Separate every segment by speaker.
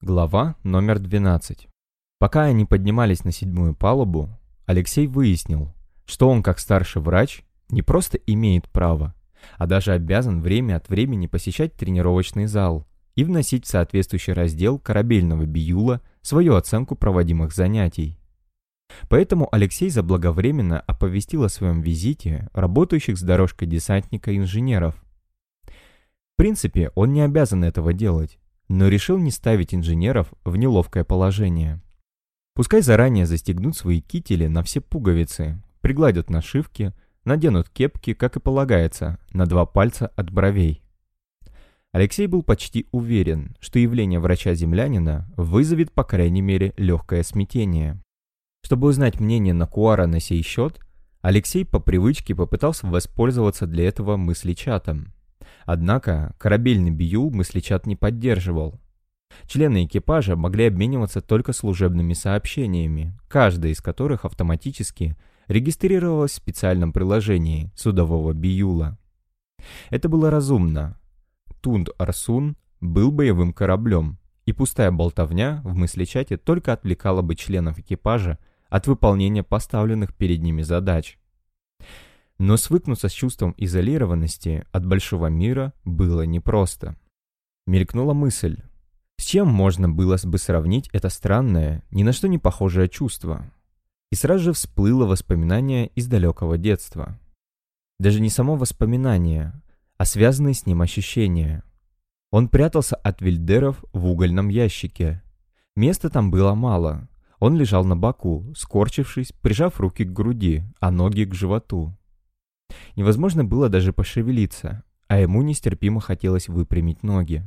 Speaker 1: Глава номер 12. Пока они поднимались на седьмую палубу, Алексей выяснил, что он как старший врач не просто имеет право, а даже обязан время от времени посещать тренировочный зал и вносить в соответствующий раздел корабельного биюла свою оценку проводимых занятий. Поэтому Алексей заблаговременно оповестил о своем визите работающих с дорожкой десантника инженеров. В принципе, он не обязан этого делать, но решил не ставить инженеров в неловкое положение. Пускай заранее застегнут свои кители на все пуговицы, пригладят нашивки, наденут кепки, как и полагается, на два пальца от бровей. Алексей был почти уверен, что явление врача-землянина вызовет, по крайней мере, легкое смятение. Чтобы узнать мнение Накуара на сей счет, Алексей по привычке попытался воспользоваться для этого мыслечатом. Однако корабельный биюл мыслечат не поддерживал. Члены экипажа могли обмениваться только служебными сообщениями, каждое из которых автоматически регистрировалось в специальном приложении судового биюла. Это было разумно. Тунд-Арсун был боевым кораблем, и пустая болтовня в мыслечате только отвлекала бы членов экипажа от выполнения поставленных перед ними задач. Но свыкнуться с чувством изолированности от большого мира было непросто. Мелькнула мысль, с чем можно было бы сравнить это странное, ни на что не похожее чувство? И сразу же всплыло воспоминание из далекого детства. Даже не само воспоминание, а связанные с ним ощущения. Он прятался от вильдеров в угольном ящике. Места там было мало. Он лежал на боку, скорчившись, прижав руки к груди, а ноги к животу. Невозможно было даже пошевелиться, а ему нестерпимо хотелось выпрямить ноги.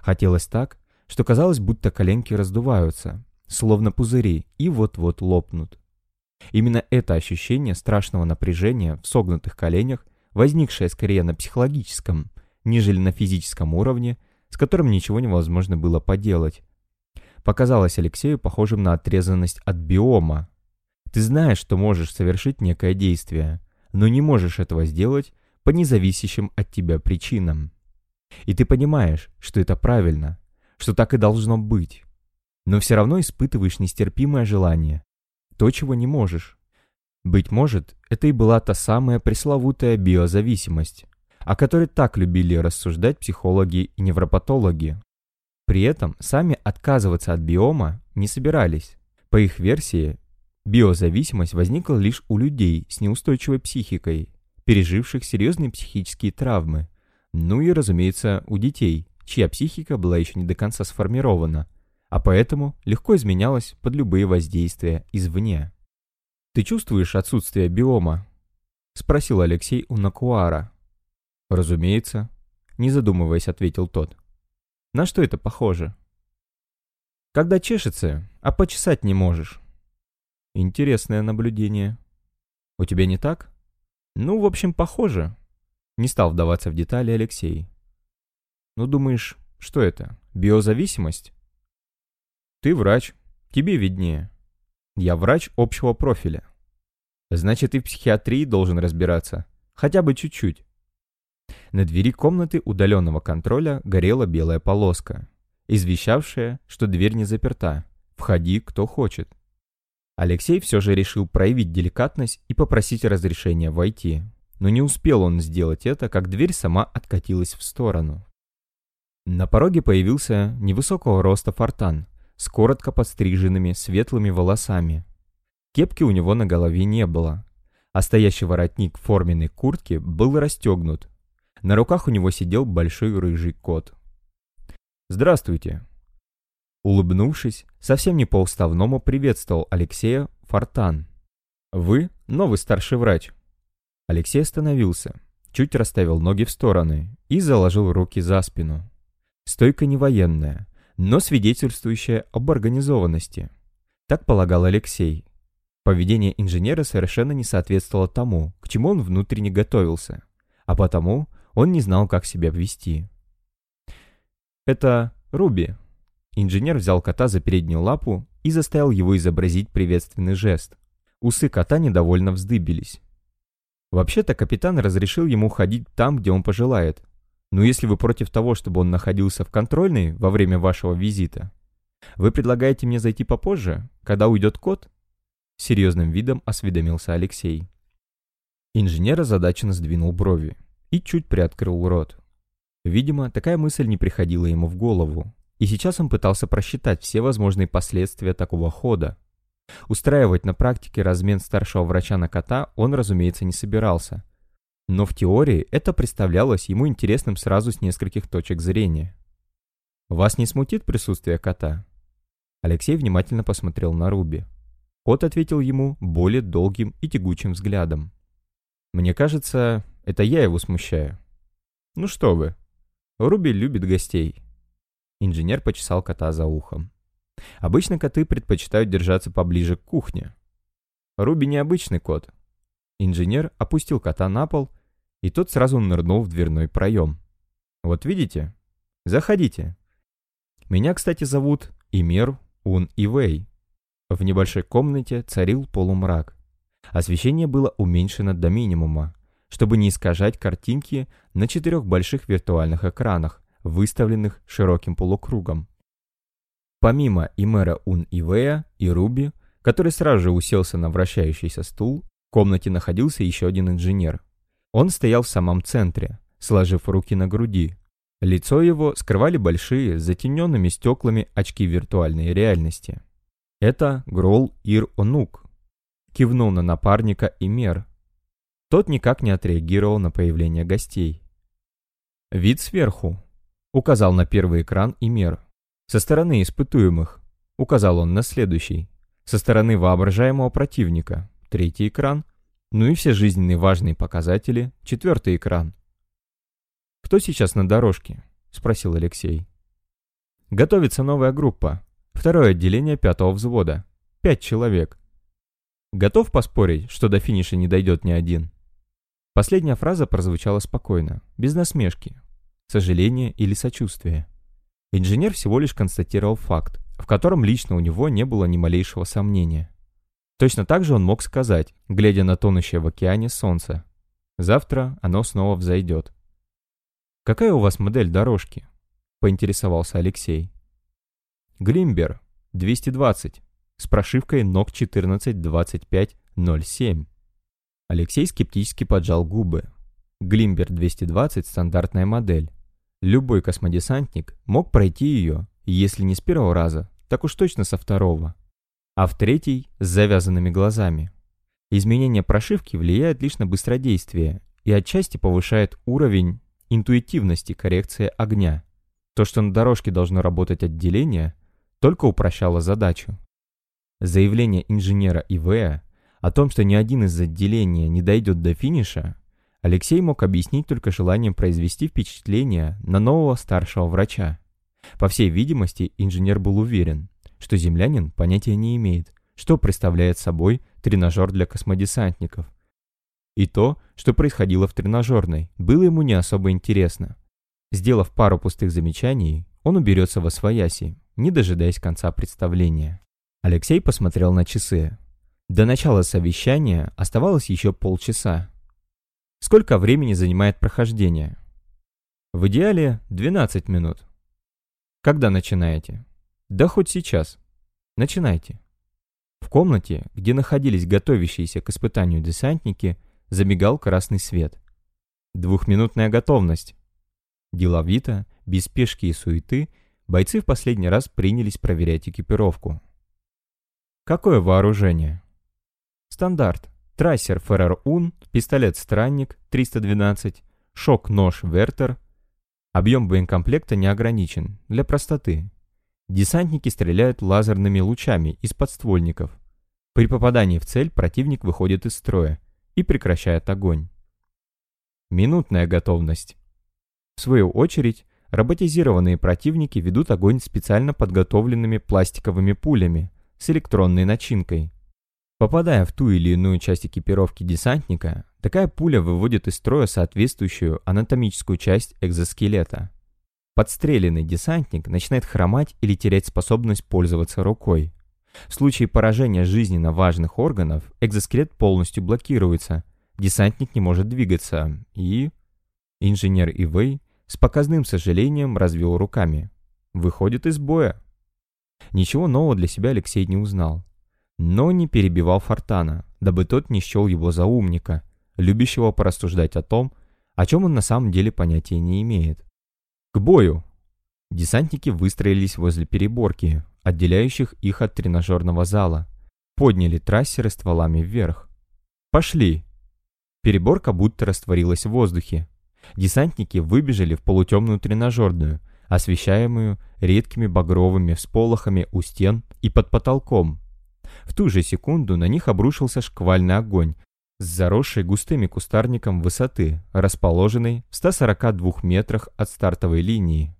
Speaker 1: Хотелось так, что казалось, будто коленки раздуваются, словно пузыри, и вот-вот лопнут. Именно это ощущение страшного напряжения в согнутых коленях, возникшее скорее на психологическом, нежели на физическом уровне, с которым ничего невозможно было поделать, показалось Алексею похожим на отрезанность от биома. Ты знаешь, что можешь совершить некое действие, но не можешь этого сделать по независящим от тебя причинам. И ты понимаешь, что это правильно, что так и должно быть. Но все равно испытываешь нестерпимое желание. То, чего не можешь. Быть может, это и была та самая пресловутая биозависимость, о которой так любили рассуждать психологи и невропатологи. При этом сами отказываться от биома не собирались. По их версии, Биозависимость возникла лишь у людей с неустойчивой психикой, переживших серьезные психические травмы, ну и, разумеется, у детей, чья психика была еще не до конца сформирована, а поэтому легко изменялась под любые воздействия извне. «Ты чувствуешь отсутствие биома?» — спросил Алексей у Накуара. «Разумеется», — не задумываясь, ответил тот. «На что это похоже?» «Когда чешется, а почесать не можешь». Интересное наблюдение. У тебя не так? Ну, в общем, похоже. Не стал вдаваться в детали Алексей. Ну, думаешь, что это? Биозависимость? Ты врач. Тебе виднее. Я врач общего профиля. Значит, и в психиатрии должен разбираться. Хотя бы чуть-чуть. На двери комнаты удаленного контроля горела белая полоска, извещавшая, что дверь не заперта. Входи, кто хочет. Алексей все же решил проявить деликатность и попросить разрешения войти. Но не успел он сделать это, как дверь сама откатилась в сторону. На пороге появился невысокого роста фортан с коротко подстриженными светлыми волосами. Кепки у него на голове не было, а стоящий воротник форменной куртки был расстегнут. На руках у него сидел большой рыжий кот. «Здравствуйте», Улыбнувшись, совсем не по-уставному приветствовал Алексея Фортан. «Вы новый старший врач». Алексей остановился, чуть расставил ноги в стороны и заложил руки за спину. Стойка не военная, но свидетельствующая об организованности. Так полагал Алексей. Поведение инженера совершенно не соответствовало тому, к чему он внутренне готовился, а потому он не знал, как себя вести. «Это Руби», Инженер взял кота за переднюю лапу и заставил его изобразить приветственный жест. Усы кота недовольно вздыбились. Вообще-то капитан разрешил ему ходить там, где он пожелает. Но если вы против того, чтобы он находился в контрольной во время вашего визита, Вы предлагаете мне зайти попозже, когда уйдет кот? Серьезным видом осведомился Алексей. Инженер озадаченно сдвинул брови и чуть приоткрыл рот. Видимо, такая мысль не приходила ему в голову, и сейчас он пытался просчитать все возможные последствия такого хода. Устраивать на практике размен старшего врача на кота он, разумеется, не собирался. Но в теории это представлялось ему интересным сразу с нескольких точек зрения. «Вас не смутит присутствие кота?» Алексей внимательно посмотрел на Руби. Кот ответил ему более долгим и тягучим взглядом. Мне кажется, это я его смущаю. Ну что вы. Руби любит гостей. Инженер почесал кота за ухом. Обычно коты предпочитают держаться поближе к кухне. Руби необычный кот. Инженер опустил кота на пол, и тот сразу нырнул в дверной проем. Вот видите? Заходите. Меня, кстати, зовут Имер Ун Ивей. В небольшой комнате царил полумрак. Освещение было уменьшено до минимума, чтобы не искажать картинки на четырех больших виртуальных экранах, выставленных широким полукругом. Помимо Имера Ун Ивея и Руби, который сразу же уселся на вращающийся стул, в комнате находился еще один инженер. Он стоял в самом центре, сложив руки на груди. Лицо его скрывали большие, затененными стеклами очки виртуальной реальности. Это Грол Ир Онук, кивнул на напарника и мер. Тот никак не отреагировал на появление гостей. «Вид сверху», — указал на первый экран и мер. «Со стороны испытуемых», — указал он на следующий. «Со стороны воображаемого противника», — третий экран. Ну и все жизненные важные показатели, четвертый экран. «Кто сейчас на дорожке?» — спросил Алексей. «Готовится новая группа. Второе отделение пятого взвода. Пять человек. Готов поспорить, что до финиша не дойдет ни один? Последняя фраза прозвучала спокойно, без насмешки, сожаления или сочувствия. Инженер всего лишь констатировал факт, в котором лично у него не было ни малейшего сомнения. Точно так же он мог сказать, глядя на тонущее в океане солнце. Завтра оно снова взойдет. «Какая у вас модель дорожки?» — поинтересовался Алексей. «Глимбер, 220», с прошивкой NOC 142507. Алексей скептически поджал губы. Глимбер 220 – стандартная модель. Любой космодесантник мог пройти ее, если не с первого раза, так уж точно со второго. А в третий – с завязанными глазами. Изменение прошивки влияет лишь на быстродействие и отчасти повышает уровень интуитивности коррекции огня. То, что на дорожке должно работать отделение, только упрощало задачу. Заявление инженера ИВЭ о том, что ни один из отделения не дойдет до финиша, Алексей мог объяснить только желанием произвести впечатление на нового старшего врача. По всей видимости, инженер был уверен, что землянин понятия не имеет, что представляет собой тренажер для космодесантников. И то, что происходило в тренажерной, было ему не особо интересно. Сделав пару пустых замечаний, он уберется во свояси, не дожидаясь конца представления. Алексей посмотрел на часы. До начала совещания оставалось еще полчаса. Сколько времени занимает прохождение? В идеале 12 минут. Когда начинаете? Да хоть сейчас. Начинайте. В комнате, где находились готовящиеся к испытанию десантники, замигал красный свет. Двухминутная готовность. Деловито, без спешки и суеты, бойцы в последний раз принялись проверять экипировку. Какое вооружение? Стандарт. Трассер Феррер Ун, пистолет Странник 312, шок-нож Вертер. Объем боекомплекта не ограничен, для простоты. Десантники стреляют лазерными лучами из подствольников. При попадании в цель противник выходит из строя и прекращает огонь. Минутная готовность. В свою очередь, роботизированные противники ведут огонь специально подготовленными пластиковыми пулями, с электронной начинкой. Попадая в ту или иную часть экипировки десантника, такая пуля выводит из строя соответствующую анатомическую часть экзоскелета. Подстреленный десантник начинает хромать или терять способность пользоваться рукой. В случае поражения жизненно важных органов экзоскелет полностью блокируется, десантник не может двигаться и... Инженер Ивей с показным сожалением развел руками. Выходит из боя. Ничего нового для себя Алексей не узнал. Но не перебивал Фортана, дабы тот не счел его за умника, любящего порассуждать о том, о чем он на самом деле понятия не имеет. «К бою!» Десантники выстроились возле переборки, отделяющих их от тренажерного зала, подняли трассеры стволами вверх. «Пошли!» Переборка будто растворилась в воздухе. Десантники выбежали в полутемную тренажерную, освещаемую редкими багровыми всполохами у стен и под потолком. В ту же секунду на них обрушился шквальный огонь с заросшей густыми кустарником высоты, расположенной в 142 метрах от стартовой линии.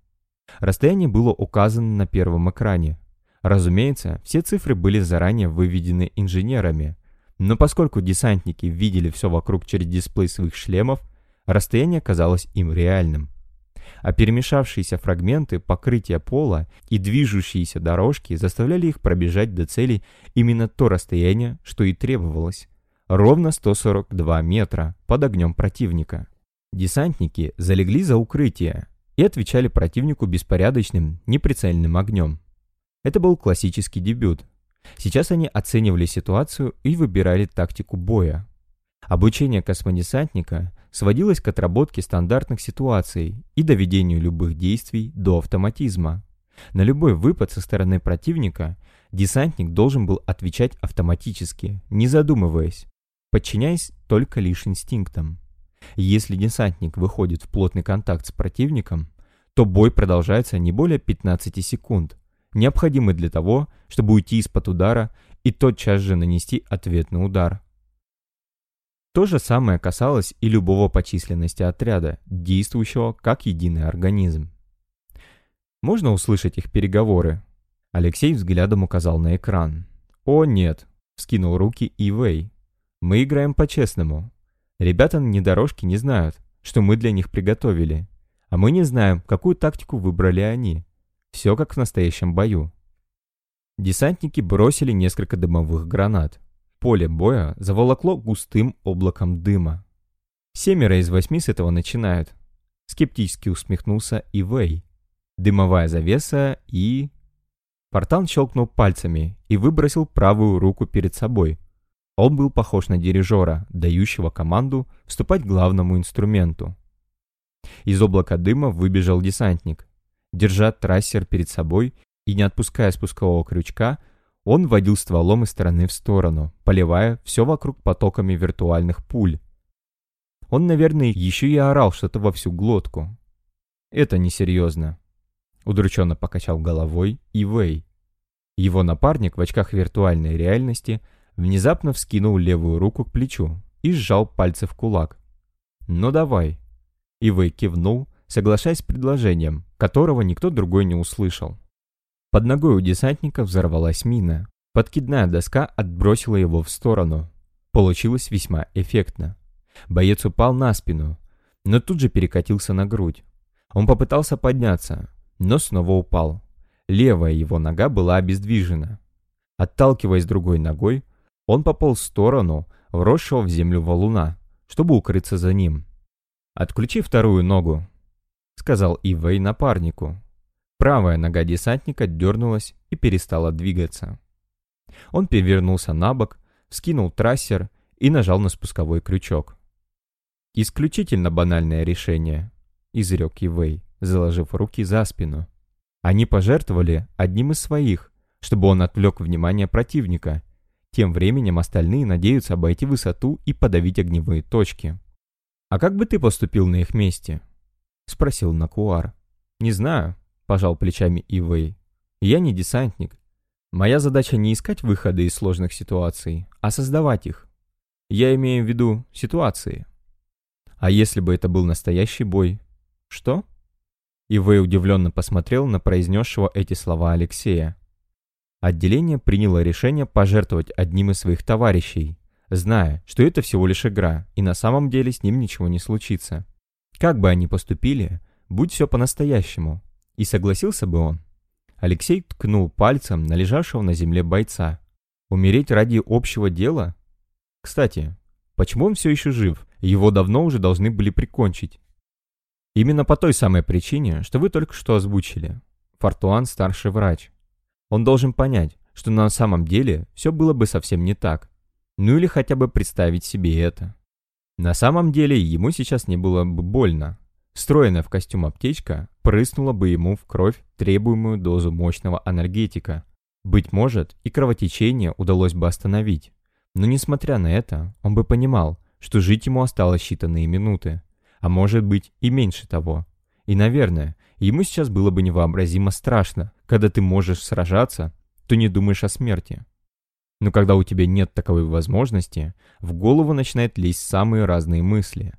Speaker 1: Расстояние было указано на первом экране. Разумеется, все цифры были заранее выведены инженерами, но поскольку десантники видели все вокруг через дисплей своих шлемов, расстояние казалось им реальным а перемешавшиеся фрагменты покрытия пола и движущиеся дорожки заставляли их пробежать до цели именно то расстояние, что и требовалось. Ровно 142 метра под огнем противника. Десантники залегли за укрытие и отвечали противнику беспорядочным, неприцельным огнем. Это был классический дебют. Сейчас они оценивали ситуацию и выбирали тактику боя. Обучение космодесантника сводилось к отработке стандартных ситуаций и доведению любых действий до автоматизма. На любой выпад со стороны противника десантник должен был отвечать автоматически, не задумываясь, подчиняясь только лишь инстинктам. Если десантник выходит в плотный контакт с противником, то бой продолжается не более 15 секунд, необходимый для того, чтобы уйти из-под удара и тотчас же нанести ответный удар. То же самое касалось и любого по численности отряда, действующего как единый организм. Можно услышать их переговоры? Алексей взглядом указал на экран. «О, нет!» — вскинул руки Ивей. «Мы играем по-честному. Ребята на недорожке не знают, что мы для них приготовили. А мы не знаем, какую тактику выбрали они. Все как в настоящем бою». Десантники бросили несколько дымовых гранат. Поле боя заволокло густым облаком дыма. Семеро из восьми с этого начинают. Скептически усмехнулся Ивей. Дымовая завеса и... Портан щелкнул пальцами и выбросил правую руку перед собой. Он был похож на дирижера, дающего команду вступать к главному инструменту. Из облака дыма выбежал десантник. Держа трассер перед собой и не отпуская спускового крючка, он водил стволом из стороны в сторону, поливая все вокруг потоками виртуальных пуль. Он, наверное, еще и орал что-то во всю глотку. Это несерьезно. Удрученно покачал головой и Вэй. Его напарник в очках виртуальной реальности внезапно вскинул левую руку к плечу и сжал пальцы в кулак. «Ну давай». Ивэй кивнул, соглашаясь с предложением, которого никто другой не услышал. Под ногой у десантника взорвалась мина. Подкидная доска отбросила его в сторону. Получилось весьма эффектно. Боец упал на спину, но тут же перекатился на грудь. Он попытался подняться, но снова упал. Левая его нога была обездвижена. Отталкиваясь другой ногой, он пополз в сторону вросшего в землю валуна, чтобы укрыться за ним. «Отключи вторую ногу», — сказал Ивей напарнику. Правая нога десантника дернулась и перестала двигаться. Он перевернулся на бок, вскинул трассер и нажал на спусковой крючок. «Исключительно банальное решение», — изрек Ивей, заложив руки за спину. Они пожертвовали одним из своих, чтобы он отвлек внимание противника. Тем временем остальные надеются обойти высоту и подавить огневые точки. «А как бы ты поступил на их месте?» — спросил Накуар. «Не знаю», — пожал плечами Ивэй. «Я не десантник. Моя задача не искать выходы из сложных ситуаций, а создавать их. Я имею в виду ситуации. А если бы это был настоящий бой? Что?» Ивэй удивленно посмотрел на произнесшего эти слова Алексея. Отделение приняло решение пожертвовать одним из своих товарищей, зная, что это всего лишь игра, и на самом деле с ним ничего не случится. Как бы они поступили, будь все по-настоящему, и согласился бы он. Алексей ткнул пальцем на лежавшего на земле бойца. Умереть ради общего дела? Кстати, почему он все еще жив? Его давно уже должны были прикончить. Именно по той самой причине, что вы только что озвучили. Фортуан старший врач. Он должен понять, что на самом деле все было бы совсем не так. Ну или хотя бы представить себе это. На самом деле ему сейчас не было бы больно. Встроенная в костюм аптечка прыснула бы ему в кровь требуемую дозу мощного анальгетика. Быть может, и кровотечение удалось бы остановить. Но несмотря на это, он бы понимал, что жить ему осталось считанные минуты, а может быть и меньше того. И, наверное, ему сейчас было бы невообразимо страшно, когда ты можешь сражаться, то не думаешь о смерти. Но когда у тебя нет таковой возможности, в голову начинает лезть самые разные мысли.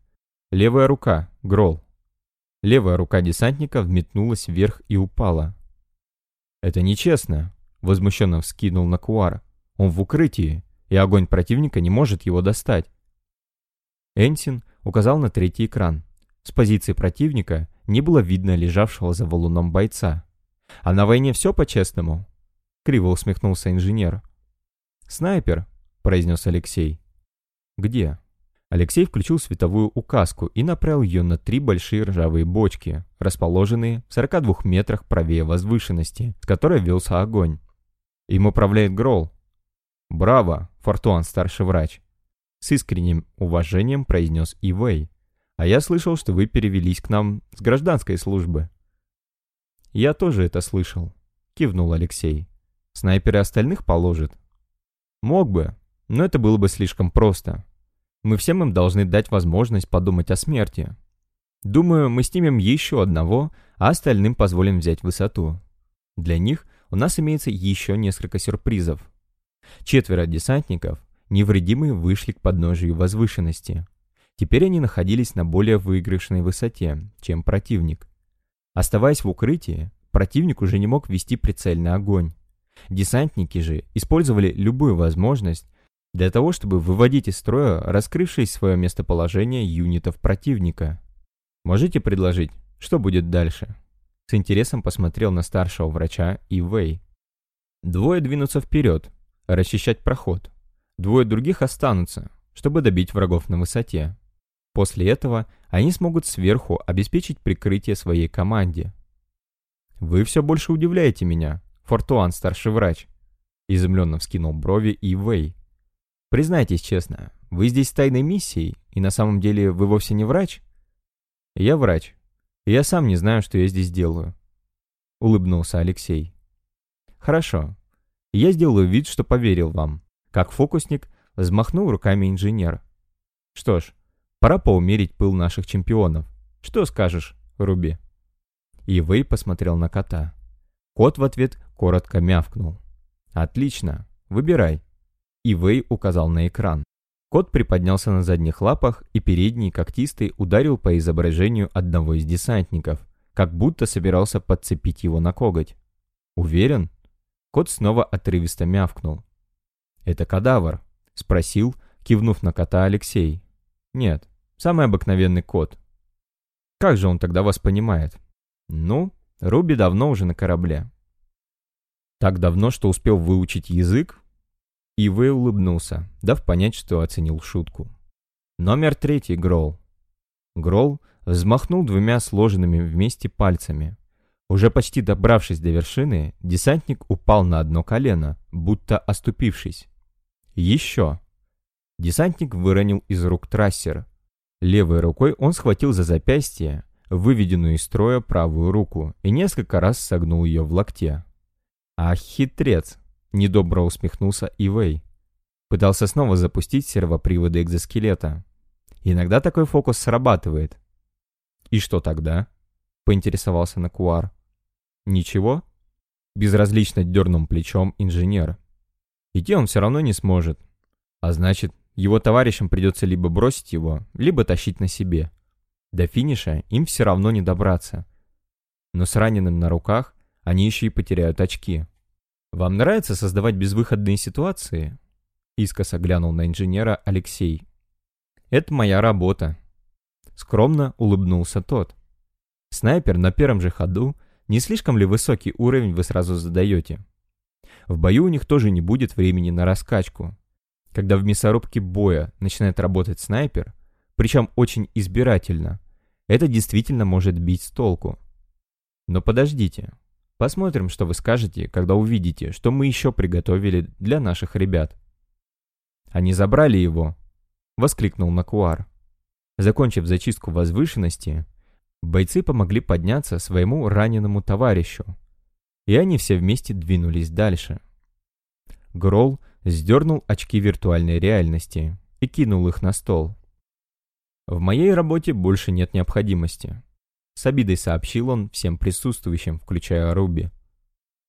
Speaker 1: Левая рука, Грол. Левая рука десантника взметнулась вверх и упала. «Это нечестно», — возмущенно вскинул Накуар. «Он в укрытии, и огонь противника не может его достать». Энсин указал на третий экран. С позиции противника не было видно лежавшего за валуном бойца. «А на войне все по-честному?» Криво усмехнулся инженер. «Снайпер», — произнес Алексей. «Где?» Алексей включил световую указку и направил ее на три большие ржавые бочки, расположенные в 42 метрах правее возвышенности, с которой велся огонь. Им управляет Грол. «Браво, Фортуан, старший врач!» С искренним уважением произнес Ивей. «А я слышал, что вы перевелись к нам с гражданской службы». «Я тоже это слышал», — кивнул Алексей. «Снайперы остальных положит?» «Мог бы, но это было бы слишком просто. Мы всем им должны дать возможность подумать о смерти. Думаю, мы снимем еще одного, а остальным позволим взять высоту. Для них у нас имеется еще несколько сюрпризов. Четверо десантников невредимые вышли к подножию возвышенности. Теперь они находились на более выигрышной высоте, чем противник. Оставаясь в укрытии, противник уже не мог вести прицельный огонь. Десантники же использовали любую возможность для того, чтобы выводить из строя раскрывшись свое местоположение юнитов противника. Можете предложить, что будет дальше? С интересом посмотрел на старшего врача И Вэй. Двое двинутся вперед, расчищать проход. Двое других останутся, чтобы добить врагов на высоте. После этого они смогут сверху обеспечить прикрытие своей команде. «Вы все больше удивляете меня, Фортуан, старший врач», — изумленно вскинул брови И Вэй. «Признайтесь честно, вы здесь с тайной миссией, и на самом деле вы вовсе не врач?» «Я врач. Я сам не знаю, что я здесь делаю», — улыбнулся Алексей. «Хорошо. Я сделаю вид, что поверил вам. Как фокусник, взмахнул руками инженер. Что ж, пора поумерить пыл наших чемпионов. Что скажешь, Руби? И Вэй посмотрел на кота. Кот в ответ коротко мявкнул. «Отлично, выбирай». И Вэй указал на экран. Кот приподнялся на задних лапах, и передний когтистый ударил по изображению одного из десантников, как будто собирался подцепить его на коготь. «Уверен?» Кот снова отрывисто мявкнул. «Это кадавр?» — спросил, кивнув на кота Алексей. «Нет, самый обыкновенный кот». «Как же он тогда вас понимает?» «Ну, Руби давно уже на корабле». «Так давно, что успел выучить язык?» И вы улыбнулся, дав понять, что оценил шутку. Номер третий, Грол. Грол взмахнул двумя сложенными вместе пальцами. Уже почти добравшись до вершины, десантник упал на одно колено, будто оступившись. Еще. Десантник выронил из рук трассер. Левой рукой он схватил за запястье, выведенную из строя правую руку, и несколько раз согнул ее в локте. «Ах, хитрец!» — недобро усмехнулся Ивей. Пытался снова запустить сервоприводы экзоскелета. Иногда такой фокус срабатывает. «И что тогда?» — поинтересовался Накуар. «Ничего?» — безразлично дернул плечом инженер. Идти он все равно не сможет. А значит, его товарищам придется либо бросить его, либо тащить на себе. До финиша им все равно не добраться. Но с раненым на руках они еще и потеряют очки. «Вам нравится создавать безвыходные ситуации?» Искоса глянул на инженера Алексей. «Это моя работа». Скромно улыбнулся тот. «Снайпер на первом же ходу. Не слишком ли высокий уровень вы сразу задаете?» В бою у них тоже не будет времени на раскачку. Когда в мясорубке боя начинает работать снайпер, причем очень избирательно, это действительно может бить с толку. Но подождите, Посмотрим, что вы скажете, когда увидите, что мы еще приготовили для наших ребят». «Они забрали его!» — воскликнул Накуар. Закончив зачистку возвышенности, бойцы помогли подняться своему раненому товарищу, и они все вместе двинулись дальше. Грол сдернул очки виртуальной реальности и кинул их на стол. «В моей работе больше нет необходимости», — с обидой сообщил он всем присутствующим, включая Руби.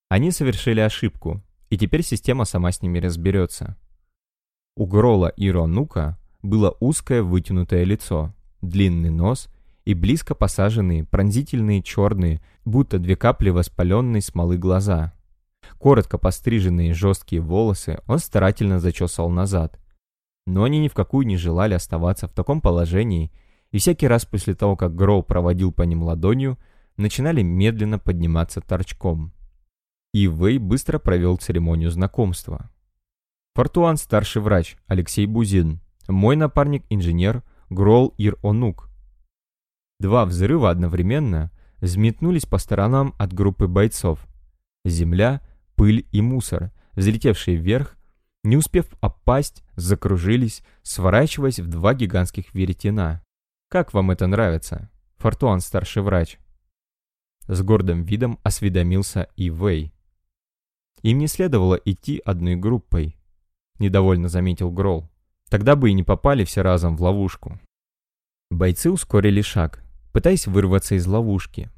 Speaker 1: Они совершили ошибку, и теперь система сама с ними разберется. У Грола и Ронука было узкое вытянутое лицо, длинный нос и близко посаженные, пронзительные черные, будто две капли воспаленной смолы глаза. Коротко постриженные жесткие волосы он старательно зачесал назад. Но они ни в какую не желали оставаться в таком положении, и всякий раз после того, как Гроу проводил по ним ладонью, начинали медленно подниматься торчком. И Вэй быстро провел церемонию знакомства. Фортуан старший врач Алексей Бузин, мой напарник-инженер Грол Ир Онук. Два взрыва одновременно взметнулись по сторонам от группы бойцов. Земля, пыль и мусор, взлетевшие вверх, не успев опасть, закружились, сворачиваясь в два гигантских веретена. «Как вам это нравится?» Фортуан, старший врач. С гордым видом осведомился и Вэй. Им не следовало идти одной группой, недовольно заметил Грол. Тогда бы и не попали все разом в ловушку. Бойцы ускорили шаг, пытаясь вырваться из ловушки.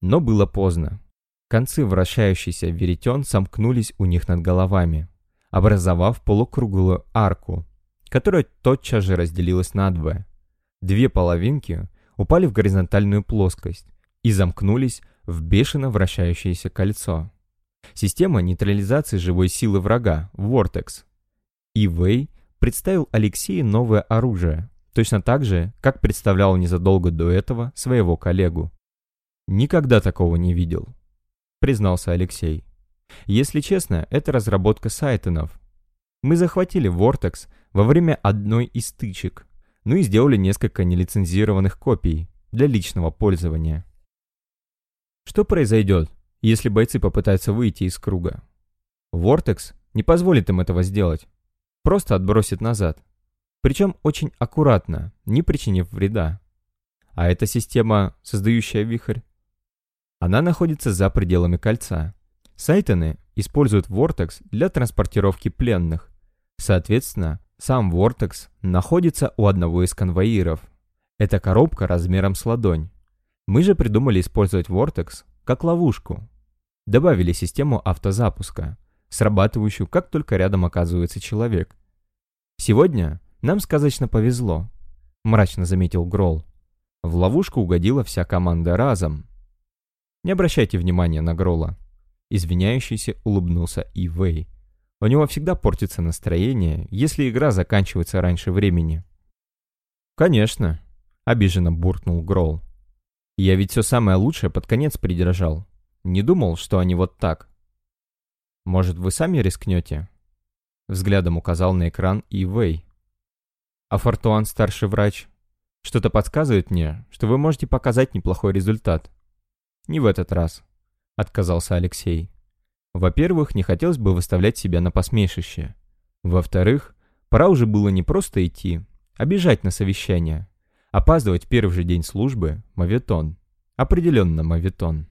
Speaker 1: Но было поздно. Концы вращающейся веретен сомкнулись у них над головами, образовав полукруглую арку, которая тотчас же разделилась надвое. Две половинки упали в горизонтальную плоскость и замкнулись в бешено вращающееся кольцо. Система нейтрализации живой силы врага, Vortex. И Вэй представил Алексею новое оружие, точно так же, как представлял незадолго до этого своего коллегу. «Никогда такого не видел», — признался Алексей. «Если честно, это разработка Сайтонов. Мы захватили Vortex во время одной из стычек, ну и сделали несколько нелицензированных копий для личного пользования. Что произойдет, если бойцы попытаются выйти из круга? Vortex не позволит им этого сделать просто отбросит назад. Причем очень аккуратно, не причинив вреда. А эта система, создающая вихрь, она находится за пределами кольца. Сайтоны используют Vortex для транспортировки пленных. Соответственно, сам Vortex находится у одного из конвоиров. Это коробка размером с ладонь. Мы же придумали использовать Vortex как ловушку. Добавили систему автозапуска срабатывающую, как только рядом оказывается человек. «Сегодня нам сказочно повезло», — мрачно заметил Грол. В ловушку угодила вся команда разом. «Не обращайте внимания на Грола», — извиняющийся улыбнулся и Вэй. «У него всегда портится настроение, если игра заканчивается раньше времени». «Конечно», — обиженно буркнул Грол. «Я ведь все самое лучшее под конец придержал. Не думал, что они вот так». Может, вы сами рискнете?» Взглядом указал на экран Ивэй. «А Фортуан, старший врач, что-то подсказывает мне, что вы можете показать неплохой результат». «Не в этот раз», — отказался Алексей. «Во-первых, не хотелось бы выставлять себя на посмешище. Во-вторых, пора уже было не просто идти, а бежать на совещание. Опаздывать первый же день службы — моветон. Определенно моветон».